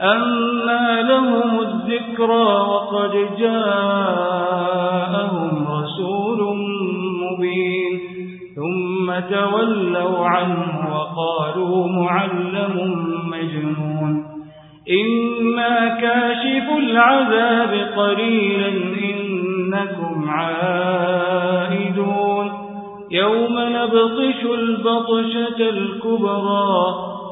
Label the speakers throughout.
Speaker 1: أما لهم الذكرى وقد جاءهم رسول مبين ثم تولوا عنه وقالوا معلم مجنون إما كاشف العذاب قليلا إنكم عائدون يوم نبطش البطشة الكبرى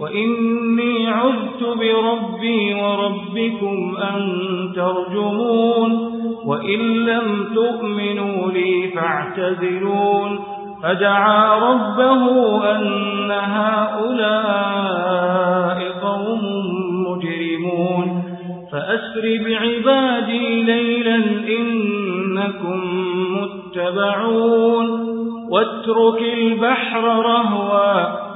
Speaker 1: وإني عذت بربي وربكم أن ترجمون وإن لم تؤمنوا لي فاعتذرون فدعا ربه أن هؤلاء قوم مجرمون فأسر بعبادي ليلا إنكم متبعون واترك البحر رهوا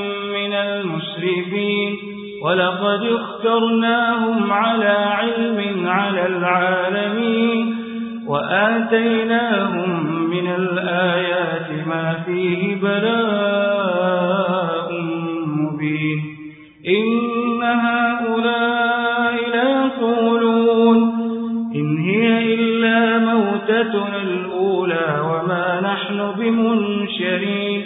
Speaker 1: ولقد اخترناهم على علم على العالمين وآتيناهم من الآيات ما فيه بلاء مبين إن هؤلاء ليقولون إن هي إلا موتتنا الأولى وما نحن بمنشرين